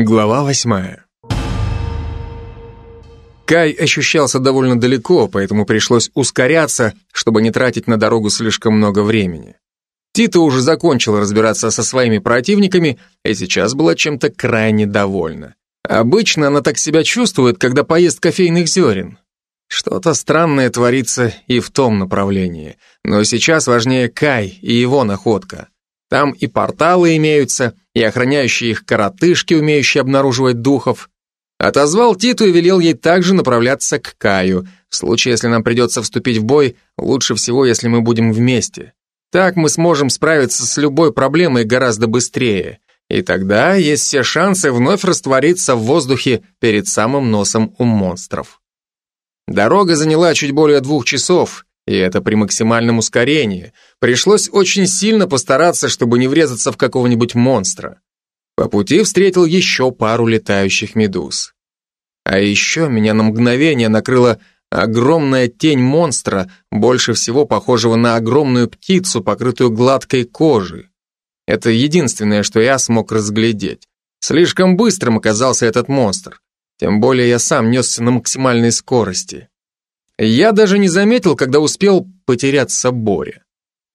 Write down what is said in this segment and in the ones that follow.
Глава восьмая. Кай ощущался довольно далеко, поэтому пришлось ускоряться, чтобы не тратить на дорогу слишком много времени. Тита уже закончила разбираться со своими противниками и сейчас была чем-то крайне довольна. Обычно она так себя чувствует, когда поест кофейных зерен. Что-то странное творится и в том направлении. Но сейчас важнее Кай и его находка. Там и порталы имеются, и охраняющие их коротышки, умеющие обнаруживать духов. Отозвал Титу и велел ей также направляться к Каю. В случае, если нам придется вступить в бой, лучше всего, если мы будем вместе. Так мы сможем справиться с любой проблемой гораздо быстрее. И тогда есть все шансы вновь раствориться в воздухе перед самым носом у монстров. Дорога заняла чуть более двух часов, и это при максимальном ускорении. Пришлось очень сильно постараться, чтобы не врезаться в какого-нибудь монстра. По пути встретил еще пару летающих медуз. А еще меня на мгновение накрыла огромная тень монстра, больше всего похожего на огромную птицу, покрытую гладкой кожей. Это единственное, что я смог разглядеть. Слишком быстрым оказался этот монстр. Тем более я сам несся на максимальной скорости. Я даже не заметил, когда успел потеряться Боре.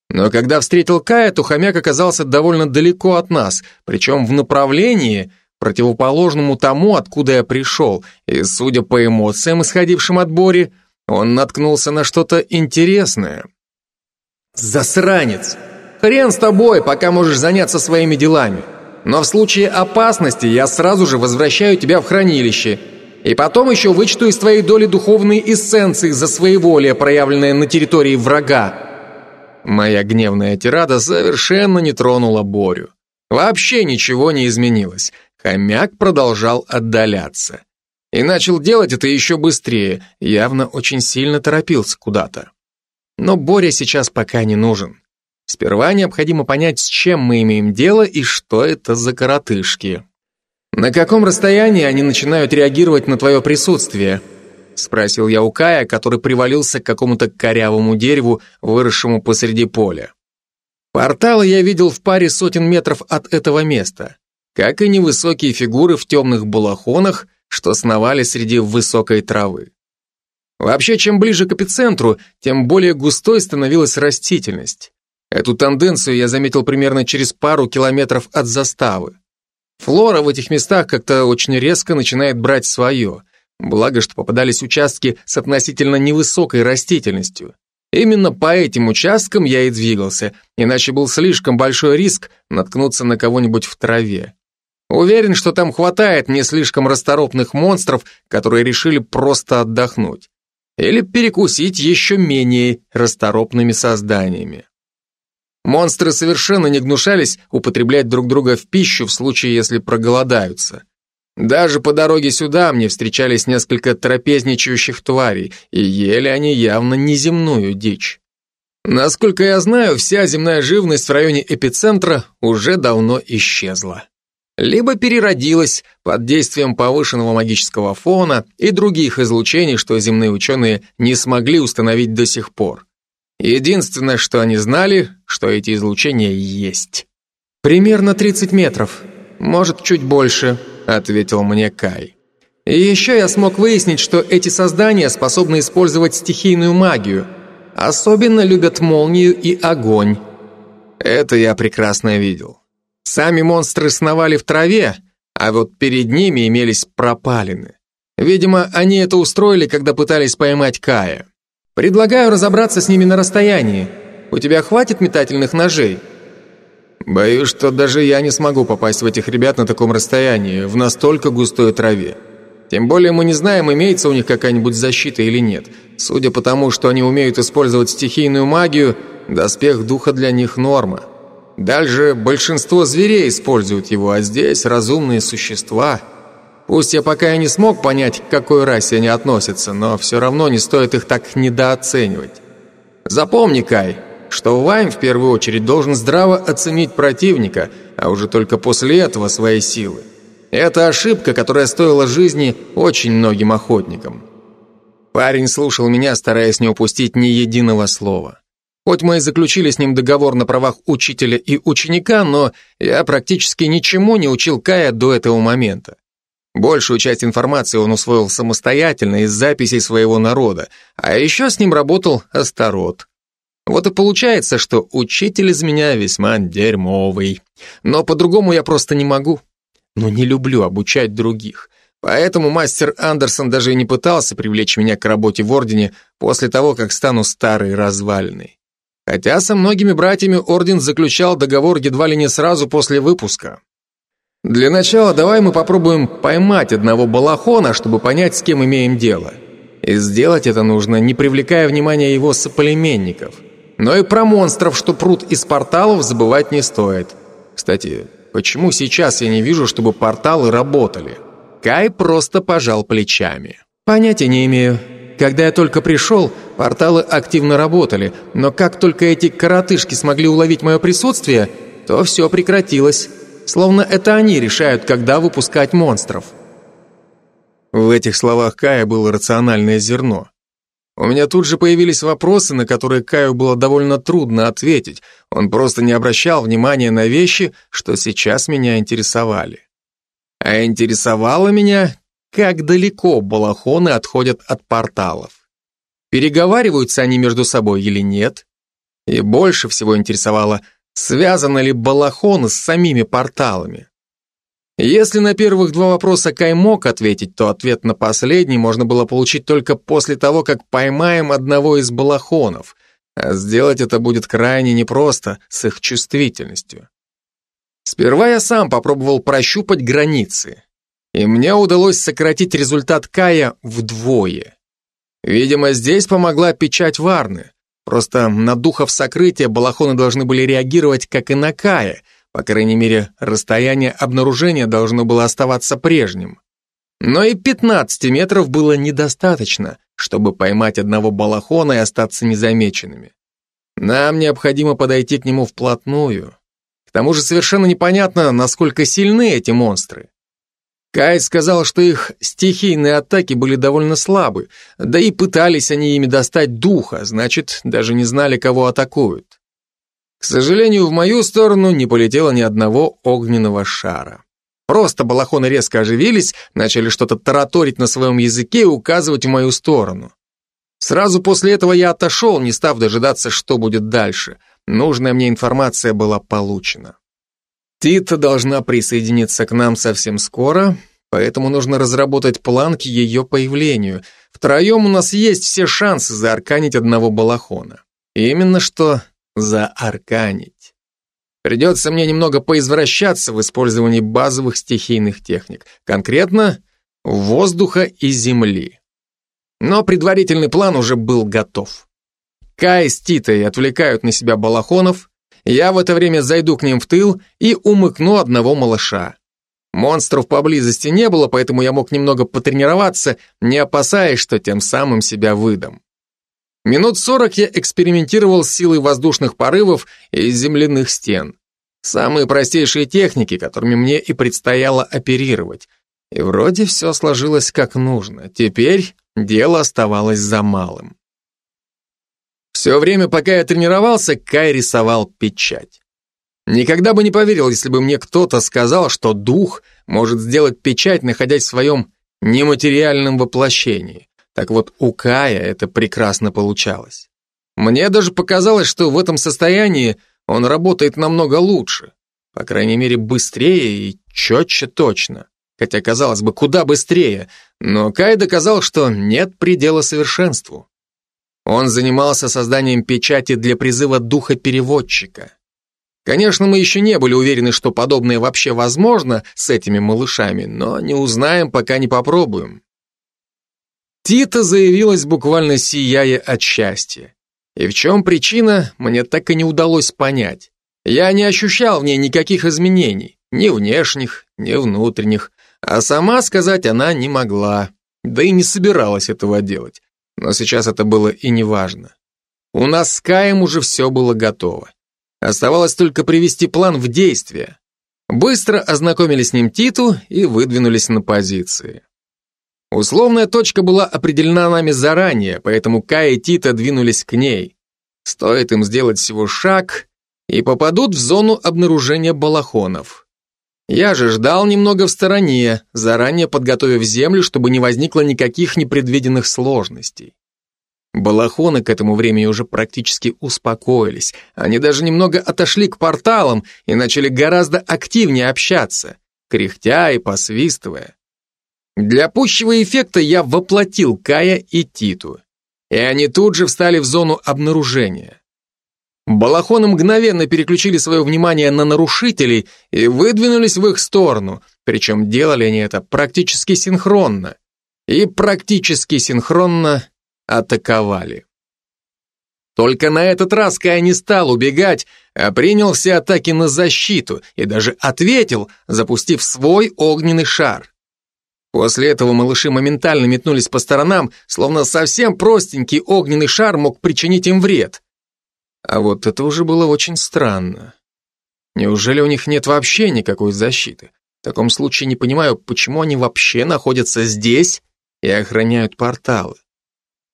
Но когда встретил Кая, то хомяк оказался довольно далеко от нас, причем в направлении, противоположному тому, откуда я пришел, и, судя по эмоциям, исходившим от Бори, он наткнулся на что-то интересное. «Засранец! Хрен с тобой, пока можешь заняться своими делами. Но в случае опасности я сразу же возвращаю тебя в хранилище», и потом еще вычту из твоей доли духовные эссенции за своеволие, проявленное на территории врага. Моя гневная тирада совершенно не тронула Борю. Вообще ничего не изменилось. Хомяк продолжал отдаляться. И начал делать это еще быстрее, явно очень сильно торопился куда-то. Но Боря сейчас пока не нужен. Сперва необходимо понять, с чем мы имеем дело и что это за коротышки. «На каком расстоянии они начинают реагировать на твое присутствие?» Спросил я у Кая, который привалился к какому-то корявому дереву, выросшему посреди поля. Порталы я видел в паре сотен метров от этого места, как и невысокие фигуры в темных балахонах, что сновали среди высокой травы. Вообще, чем ближе к эпицентру, тем более густой становилась растительность. Эту тенденцию я заметил примерно через пару километров от заставы. Флора в этих местах как-то очень резко начинает брать свое. Благо, что попадались участки с относительно невысокой растительностью. Именно по этим участкам я и двигался, иначе был слишком большой риск наткнуться на кого-нибудь в траве. Уверен, что там хватает не слишком расторопных монстров, которые решили просто отдохнуть. Или перекусить еще менее расторопными созданиями. Монстры совершенно не гнушались употреблять друг друга в пищу в случае, если проголодаются. Даже по дороге сюда мне встречались несколько трапезничающих тварей, и ели они явно неземную дичь. Насколько я знаю, вся земная живность в районе эпицентра уже давно исчезла. Либо переродилась под действием повышенного магического фона и других излучений, что земные ученые не смогли установить до сих пор. Единственное, что они знали, что эти излучения есть. «Примерно 30 метров, может, чуть больше», — ответил мне Кай. «И еще я смог выяснить, что эти создания способны использовать стихийную магию. Особенно любят молнию и огонь». Это я прекрасно видел. Сами монстры сновали в траве, а вот перед ними имелись пропалины. Видимо, они это устроили, когда пытались поймать Кая. Предлагаю разобраться с ними на расстоянии. У тебя хватит метательных ножей? Боюсь, что даже я не смогу попасть в этих ребят на таком расстоянии, в настолько густой траве. Тем более мы не знаем, имеется у них какая-нибудь защита или нет. Судя по тому, что они умеют использовать стихийную магию, доспех духа для них норма. Дальше большинство зверей используют его, а здесь разумные существа – Пусть я пока и не смог понять, к какой расе они относятся, но все равно не стоит их так недооценивать. Запомни, Кай, что Вайм в первую очередь должен здраво оценить противника, а уже только после этого свои силы. Это ошибка, которая стоила жизни очень многим охотникам. Парень слушал меня, стараясь не упустить ни единого слова. Хоть мы и заключили с ним договор на правах учителя и ученика, но я практически ничему не учил Кая до этого момента. Большую часть информации он усвоил самостоятельно из записей своего народа, а еще с ним работал Астарот. Вот и получается, что учитель из меня весьма дерьмовый. Но по-другому я просто не могу. Но не люблю обучать других. Поэтому мастер Андерсон даже и не пытался привлечь меня к работе в Ордене после того, как стану старой развальной. Хотя со многими братьями Орден заключал договор едва ли не сразу после выпуска. Для начала давай мы попробуем поймать одного балахона, чтобы понять, с кем имеем дело. И сделать это нужно, не привлекая внимания его соплеменников. Но и про монстров, что прут из порталов, забывать не стоит. Кстати, почему сейчас я не вижу, чтобы порталы работали? Кай просто пожал плечами. Понятия не имею. Когда я только пришел, порталы активно работали, но как только эти коротышки смогли уловить мое присутствие, то все прекратилось. Словно это они решают, когда выпускать монстров. В этих словах Кая было рациональное зерно. У меня тут же появились вопросы, на которые Каю было довольно трудно ответить. Он просто не обращал внимания на вещи, что сейчас меня интересовали. А интересовало меня, как далеко балахоны отходят от порталов. Переговариваются они между собой или нет? И больше всего интересовало, связаны ли балахоны с самими порталами. Если на первых два вопроса Кай мог ответить, то ответ на последний можно было получить только после того, как поймаем одного из балахонов, а сделать это будет крайне непросто с их чувствительностью. Сперва я сам попробовал прощупать границы и мне удалось сократить результат Кая вдвое. Видимо, здесь помогла печать Варны. Просто на духов сокрытия балахоны должны были реагировать, как и на Кая. По крайней мере, расстояние обнаружения должно было оставаться прежним. Но и 15 метров было недостаточно, чтобы поймать одного балахона и остаться незамеченными. Нам необходимо подойти к нему вплотную. К тому же совершенно непонятно, насколько сильны эти монстры. Кай сказал, что их стихийные атаки были довольно слабы, да и пытались они ими достать духа, значит, даже не знали, кого атакуют. К сожалению, в мою сторону не полетело ни одного огненного шара. Просто балахоны резко оживились, начали что-то тараторить на своем языке и указывать в мою сторону. Сразу после этого я отошел, не став дожидаться, что будет дальше. Нужная мне информация была получена. Тита должна присоединиться к нам совсем скоро, поэтому нужно разработать план к ее появлению. Втроем у нас есть все шансы заарканить одного балахона. Именно что заарканить. Придется мне немного поизвращаться в использовании базовых стихийных техник, конкретно воздуха и земли. Но предварительный план уже был готов. Кай с Титой отвлекают на себя балахонов, я в это время зайду к ним в тыл и умыкну одного малыша. Монстров поблизости не было, поэтому я мог немного потренироваться, не опасаясь, что тем самым себя выдам. Минут сорок я экспериментировал с силой воздушных порывов и земляных стен. Самые простейшие техники, которыми мне и предстояло оперировать. И вроде все сложилось как нужно. Теперь дело оставалось за малым. Все время, пока я тренировался, Кай рисовал печать. Никогда бы не поверил, если бы мне кто-то сказал, что дух может сделать печать, находясь в своем нематериальном воплощении. Так вот, у Кая это прекрасно получалось. Мне даже показалось, что в этом состоянии он работает намного лучше. По крайней мере, быстрее и четче точно. Хотя, казалось бы, куда быстрее. Но Кай доказал, что нет предела совершенству. Он занимался созданием печати для призыва духа переводчика. Конечно, мы еще не были уверены, что подобное вообще возможно с этими малышами, но не узнаем, пока не попробуем. Тита заявилась буквально сияя от счастья. И в чем причина, мне так и не удалось понять. Я не ощущал в ней никаких изменений, ни внешних, ни внутренних, а сама сказать она не могла, да и не собиралась этого делать. Но сейчас это было и не важно. У нас с Каем уже все было готово. Оставалось только привести план в действие. Быстро ознакомили с ним Титу и выдвинулись на позиции. Условная точка была определена нами заранее, поэтому Кай и Тита двинулись к ней. Стоит им сделать всего шаг и попадут в зону обнаружения балахонов. Я же ждал немного в стороне, заранее подготовив землю, чтобы не возникло никаких непредвиденных сложностей. Балахоны к этому времени уже практически успокоились. Они даже немного отошли к порталам и начали гораздо активнее общаться, кряхтя и посвистывая. Для пущего эффекта я воплотил Кая и Титу, и они тут же встали в зону обнаружения. Балахоны мгновенно переключили свое внимание на нарушителей и выдвинулись в их сторону, причем делали они это практически синхронно. И практически синхронно атаковали. Только на этот раз Кай не стал убегать, а принял все атаки на защиту и даже ответил, запустив свой огненный шар. После этого малыши моментально метнулись по сторонам, словно совсем простенький огненный шар мог причинить им вред. А вот это уже было очень странно. Неужели у них нет вообще никакой защиты? В таком случае не понимаю, почему они вообще находятся здесь и охраняют порталы.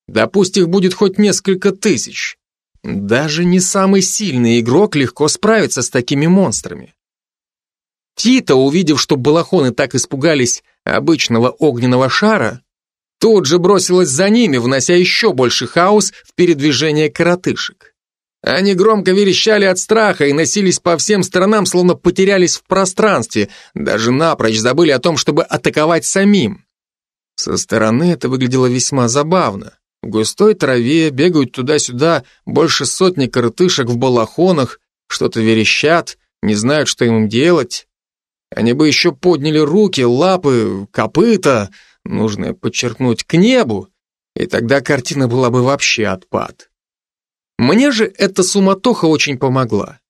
Да пусть их будет хоть несколько тысяч. Даже не самый сильный игрок легко справится с такими монстрами. Тита, увидев, что балахоны так испугались обычного огненного шара, тут же бросилась за ними, внося еще больше хаос в передвижение коротышек. Они громко верещали от страха и носились по всем сторонам, словно потерялись в пространстве, даже напрочь забыли о том, чтобы атаковать самим. Со стороны это выглядело весьма забавно. В густой траве бегают туда-сюда больше сотни коротышек в балахонах, что-то верещат, не знают, что им делать. Они бы еще подняли руки, лапы, копыта, нужно подчеркнуть, к небу, и тогда картина была бы вообще отпад. Мне же эта суматоха очень помогла.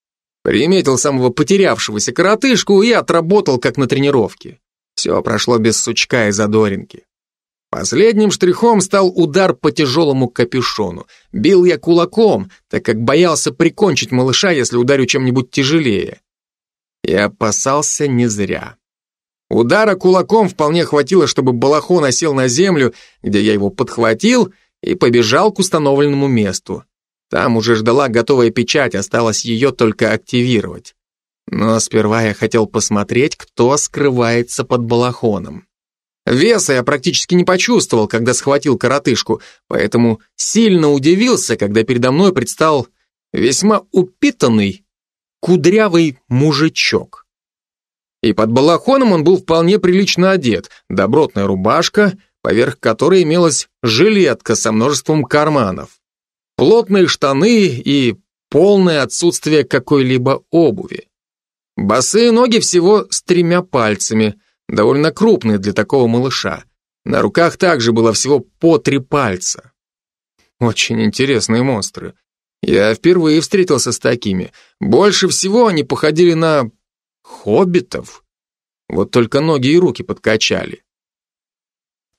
Приметил самого потерявшегося коротышку и отработал, как на тренировке. Все прошло без сучка и задоринки. Последним штрихом стал удар по тяжелому капюшону. Бил я кулаком, так как боялся прикончить малыша, если ударю чем-нибудь тяжелее. И опасался не зря. Удара кулаком вполне хватило, чтобы балахон осел на землю, где я его подхватил и побежал к установленному месту. Там уже ждала готовая печать, осталось ее только активировать. Но сперва я хотел посмотреть, кто скрывается под балахоном. Веса я практически не почувствовал, когда схватил коротышку, поэтому сильно удивился, когда передо мной предстал весьма упитанный, кудрявый мужичок. И под балахоном он был вполне прилично одет, добротная рубашка, поверх которой имелась жилетка со множеством карманов плотные штаны и полное отсутствие какой-либо обуви. Босые ноги всего с тремя пальцами, довольно крупные для такого малыша. На руках также было всего по три пальца. Очень интересные монстры. Я впервые встретился с такими. Больше всего они походили на хоббитов. Вот только ноги и руки подкачали.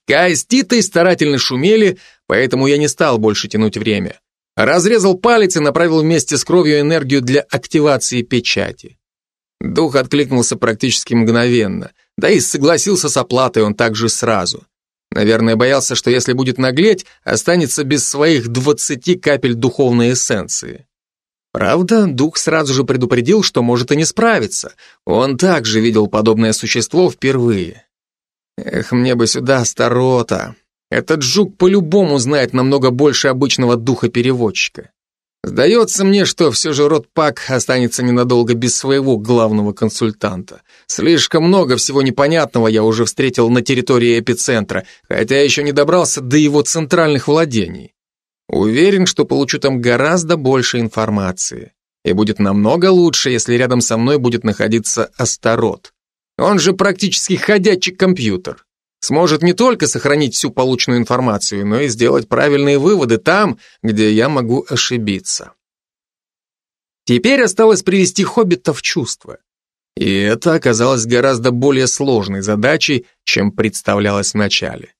Кай с старательно шумели, поэтому я не стал больше тянуть время. Разрезал палец и направил вместе с кровью энергию для активации печати. Дух откликнулся практически мгновенно, да и согласился с оплатой он также сразу. Наверное, боялся, что если будет наглеть, останется без своих двадцати капель духовной эссенции. Правда, дух сразу же предупредил, что может и не справиться. Он также видел подобное существо впервые. Эх, мне бы сюда, Старота. Этот жук по-любому знает намного больше обычного духа-переводчика. Сдается мне, что все же род Пак останется ненадолго без своего главного консультанта. Слишком много всего непонятного я уже встретил на территории эпицентра, хотя еще не добрался до его центральных владений. Уверен, что получу там гораздо больше информации. И будет намного лучше, если рядом со мной будет находиться Астарот. Он же практически ходячий компьютер сможет не только сохранить всю полученную информацию, но и сделать правильные выводы там, где я могу ошибиться. Теперь осталось привести хоббита в чувство. И это оказалось гораздо более сложной задачей, чем представлялось вначале.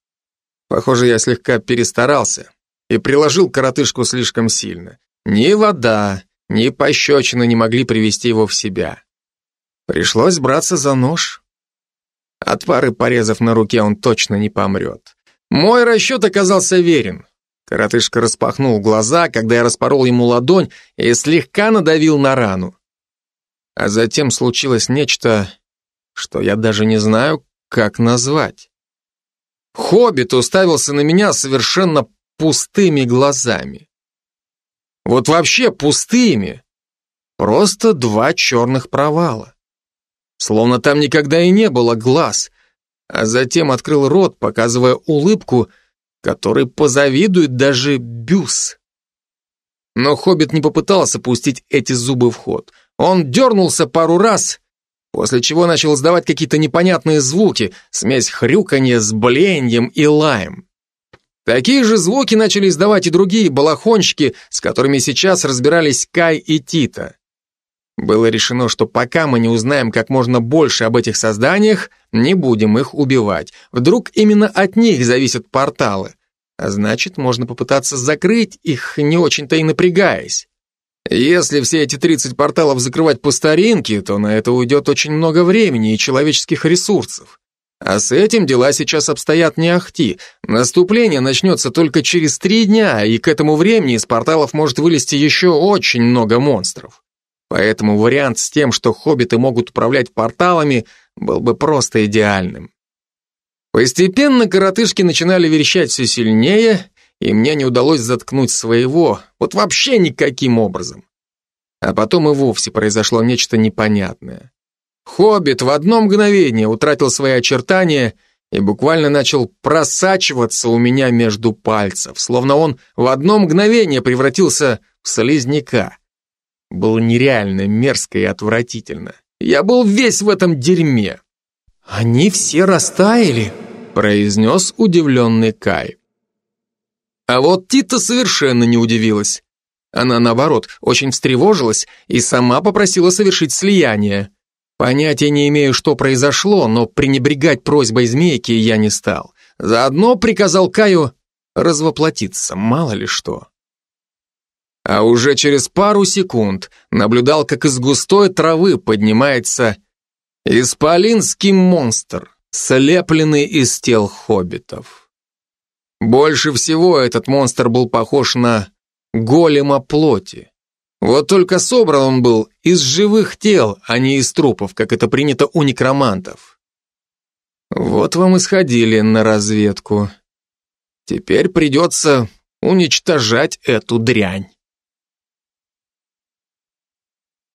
Похоже, я слегка перестарался и приложил коротышку слишком сильно. Ни вода, ни пощечина не могли привести его в себя. Пришлось браться за нож. От пары порезов на руке он точно не помрет. Мой расчет оказался верен. Коротышка распахнул глаза, когда я распорол ему ладонь и слегка надавил на рану. А затем случилось нечто, что я даже не знаю, как назвать. Хоббит уставился на меня совершенно пустыми глазами. Вот вообще пустыми. Просто два черных провала. Словно там никогда и не было глаз, а затем открыл рот, показывая улыбку, которой позавидует даже Бюс. Но Хоббит не попытался пустить эти зубы в ход. Он дернулся пару раз, после чего начал издавать какие-то непонятные звуки, смесь хрюканья с блеянием и лаем. Такие же звуки начали издавать и другие балахонщики, с которыми сейчас разбирались Кай и Тита. Было решено, что пока мы не узнаем как можно больше об этих созданиях, не будем их убивать. Вдруг именно от них зависят порталы. А значит, можно попытаться закрыть их, не очень-то и напрягаясь. Если все эти 30 порталов закрывать по старинке, то на это уйдет очень много времени и человеческих ресурсов. А с этим дела сейчас обстоят не ахти. Наступление начнется только через три дня, и к этому времени из порталов может вылезти еще очень много монстров. Поэтому вариант с тем, что хоббиты могут управлять порталами, был бы просто идеальным. Постепенно коротышки начинали верещать все сильнее, и мне не удалось заткнуть своего, вот вообще никаким образом. А потом и вовсе произошло нечто непонятное. Хоббит в одно мгновение утратил свои очертания и буквально начал просачиваться у меня между пальцев, словно он в одно мгновение превратился в слизняка было нереально мерзко и отвратительно. Я был весь в этом дерьме. «Они все растаяли», — произнес удивленный Кай. А вот Тита совершенно не удивилась. Она, наоборот, очень встревожилась и сама попросила совершить слияние. Понятия не имею, что произошло, но пренебрегать просьбой змейки я не стал. Заодно приказал Каю развоплотиться, мало ли что а уже через пару секунд наблюдал, как из густой травы поднимается исполинский монстр, слепленный из тел хоббитов. Больше всего этот монстр был похож на голема плоти. Вот только собран он был из живых тел, а не из трупов, как это принято у некромантов. Вот вам и сходили на разведку. Теперь придется уничтожать эту дрянь.